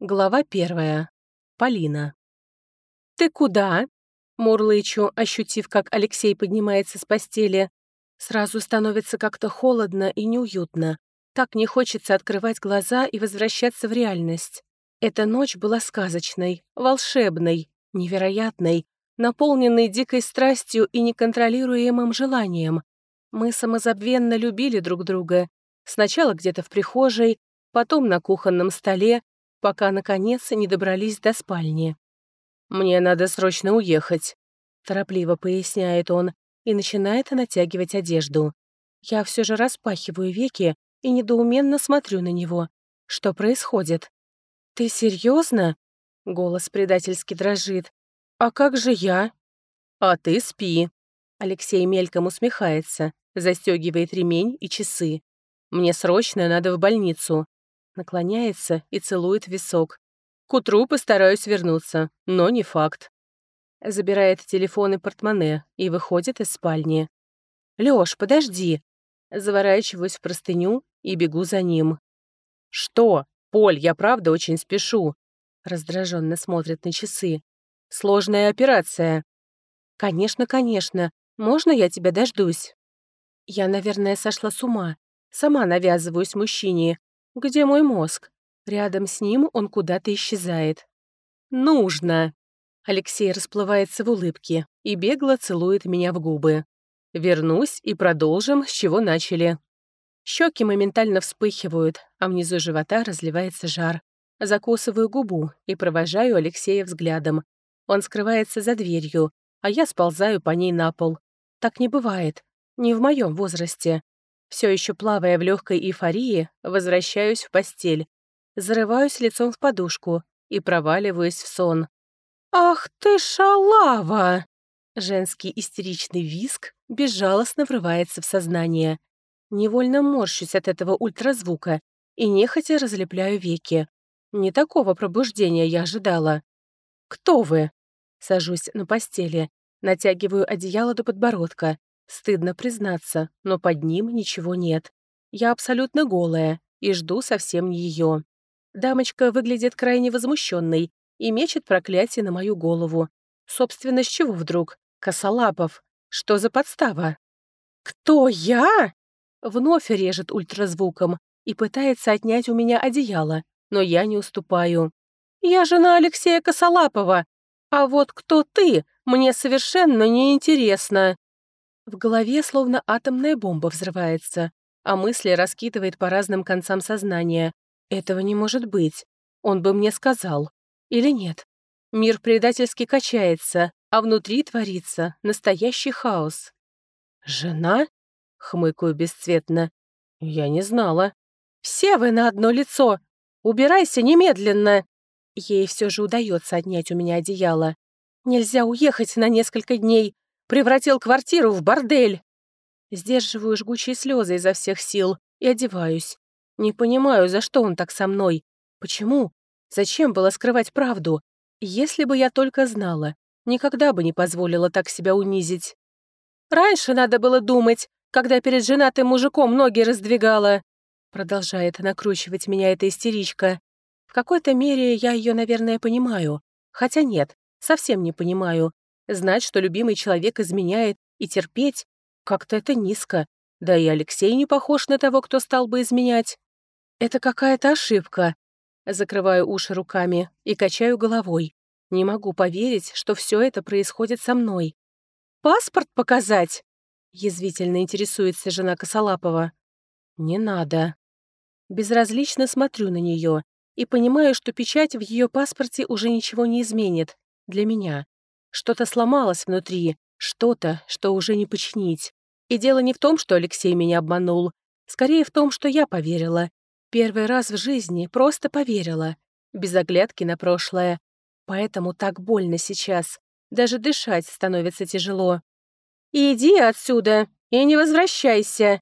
Глава первая. Полина. «Ты куда?» Мурлычу, ощутив, как Алексей поднимается с постели. Сразу становится как-то холодно и неуютно. Так не хочется открывать глаза и возвращаться в реальность. Эта ночь была сказочной, волшебной, невероятной, наполненной дикой страстью и неконтролируемым желанием. Мы самозабвенно любили друг друга. Сначала где-то в прихожей, потом на кухонном столе, пока, наконец, не добрались до спальни. «Мне надо срочно уехать», — торопливо поясняет он и начинает натягивать одежду. Я все же распахиваю веки и недоуменно смотрю на него. Что происходит? «Ты серьезно? Голос предательски дрожит. «А как же я?» «А ты спи», — Алексей мельком усмехается, застегивает ремень и часы. «Мне срочно надо в больницу наклоняется и целует висок. К утру постараюсь вернуться, но не факт. Забирает телефон и портмоне и выходит из спальни. «Лёш, подожди!» Заворачиваюсь в простыню и бегу за ним. «Что? Поль, я правда очень спешу!» Раздраженно смотрит на часы. «Сложная операция!» «Конечно, конечно. Можно я тебя дождусь?» Я, наверное, сошла с ума. Сама навязываюсь мужчине, где мой мозг? Рядом с ним он куда-то исчезает. «Нужно!» Алексей расплывается в улыбке и бегло целует меня в губы. Вернусь и продолжим, с чего начали. Щеки моментально вспыхивают, а внизу живота разливается жар. Закусываю губу и провожаю Алексея взглядом. Он скрывается за дверью, а я сползаю по ней на пол. Так не бывает. Не в моем возрасте. Все еще плавая в легкой эйфории, возвращаюсь в постель, зарываюсь лицом в подушку и проваливаюсь в сон. «Ах ты шалава!» Женский истеричный виск безжалостно врывается в сознание. Невольно морщусь от этого ультразвука и нехотя разлепляю веки. Не такого пробуждения я ожидала. «Кто вы?» Сажусь на постели, натягиваю одеяло до подбородка, Стыдно признаться, но под ним ничего нет. Я абсолютно голая и жду совсем не ее. Дамочка выглядит крайне возмущенной и мечет проклятие на мою голову. Собственно, с чего вдруг? Косолапов. Что за подстава? «Кто я?» Вновь режет ультразвуком и пытается отнять у меня одеяло, но я не уступаю. «Я жена Алексея Косолапова, а вот кто ты, мне совершенно неинтересно». В голове словно атомная бомба взрывается, а мысли раскидывает по разным концам сознания. Этого не может быть. Он бы мне сказал. Или нет? Мир предательски качается, а внутри творится настоящий хаос. «Жена?» — хмыкаю бесцветно. «Я не знала». «Все вы на одно лицо! Убирайся немедленно!» Ей все же удается отнять у меня одеяло. «Нельзя уехать на несколько дней. Превратил квартиру в бордель!» Сдерживаю жгучие слезы изо всех сил и одеваюсь. Не понимаю, за что он так со мной. Почему? Зачем было скрывать правду? Если бы я только знала, никогда бы не позволила так себя унизить. «Раньше надо было думать, когда перед женатым мужиком ноги раздвигала», продолжает накручивать меня эта истеричка. В какой-то мере я ее, наверное, понимаю. Хотя нет, совсем не понимаю. Знать, что любимый человек изменяет, и терпеть — как-то это низко. Да и Алексей не похож на того, кто стал бы изменять. Это какая-то ошибка. Закрываю уши руками и качаю головой. Не могу поверить, что все это происходит со мной. «Паспорт показать?» — язвительно интересуется жена Косолапова. «Не надо». Безразлично смотрю на нее и понимаю, что печать в ее паспорте уже ничего не изменит. Для меня. Что-то сломалось внутри, что-то, что уже не починить. И дело не в том, что Алексей меня обманул. Скорее в том, что я поверила. Первый раз в жизни просто поверила. Без оглядки на прошлое. Поэтому так больно сейчас. Даже дышать становится тяжело. «Иди отсюда и не возвращайся!»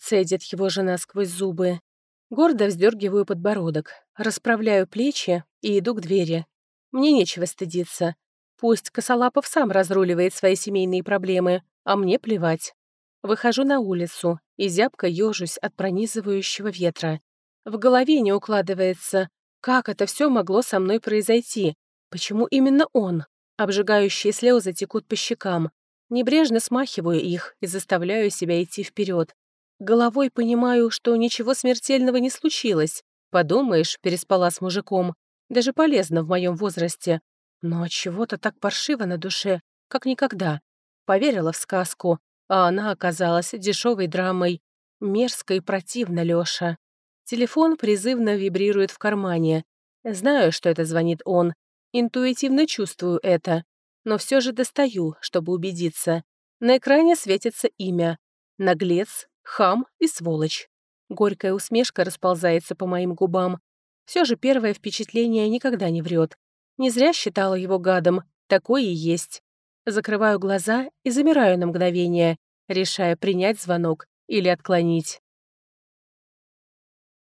Цедит его жена сквозь зубы. Гордо вздергиваю подбородок, расправляю плечи и иду к двери. Мне нечего стыдиться. Пусть Косолапов сам разруливает свои семейные проблемы, а мне плевать. Выхожу на улицу и зябко ёжусь от пронизывающего ветра. В голове не укладывается, Как это все могло со мной произойти? Почему именно он? Обжигающие слезы текут по щекам. Небрежно смахиваю их и заставляю себя идти вперед. Головой понимаю, что ничего смертельного не случилось. Подумаешь, переспала с мужиком. Даже полезно в моем возрасте. Но чего-то так паршиво на душе, как никогда. Поверила в сказку, а она оказалась дешевой драмой. Мерзко и противно, Лёша. Телефон призывно вибрирует в кармане. Знаю, что это звонит он. Интуитивно чувствую это. Но все же достаю, чтобы убедиться. На экране светится имя. Наглец, хам и сволочь. Горькая усмешка расползается по моим губам. Все же первое впечатление никогда не врет. Не зря считала его гадом. Такой и есть. Закрываю глаза и замираю на мгновение, решая принять звонок или отклонить.